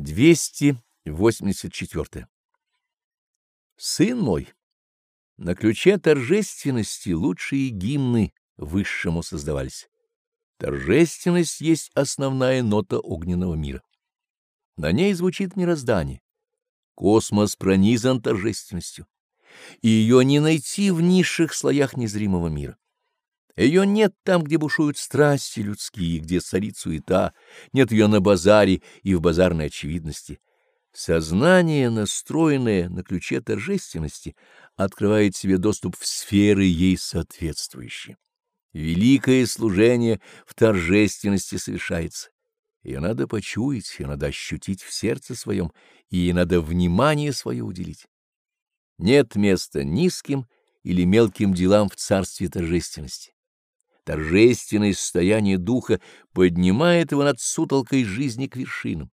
284. Сын мой, на ключе торжественности лучшие гимны высшему создавались. Торжественность есть основная нота огненного мира. На ней звучит мироздание. Космос пронизан торжественностью, и ее не найти в низших слоях незримого мира. Ее нет там, где бушуют страсти людские, где царит суета, нет ее на базаре и в базарной очевидности. Сознание, настроенное на ключе торжественности, открывает себе доступ в сферы ей соответствующие. Великое служение в торжественности совершается. Ее надо почуять, ее надо ощутить в сердце своем, и ей надо внимание свое уделить. Нет места низким или мелким делам в царстве торжественности. Торжественное состояние духа поднимает его над сутолкой жизни к вершинам.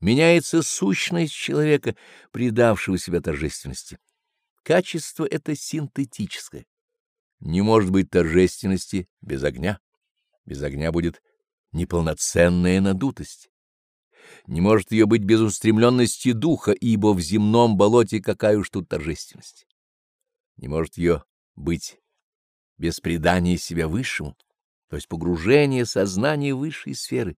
Меняется сущность человека, предавшего себя торжественности. Качество это синтетическое. Не может быть торжественности без огня. Без огня будет неполноценная надутость. Не может ее быть без устремленности духа, ибо в земном болоте какая уж тут торжественность. Не может ее быть без предания себя высшему, то есть погружения сознания в высшие сферы.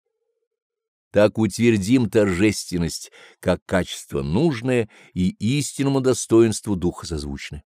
Так утвердим торжественность как качество нужное и истинному достоинству духа созвучное.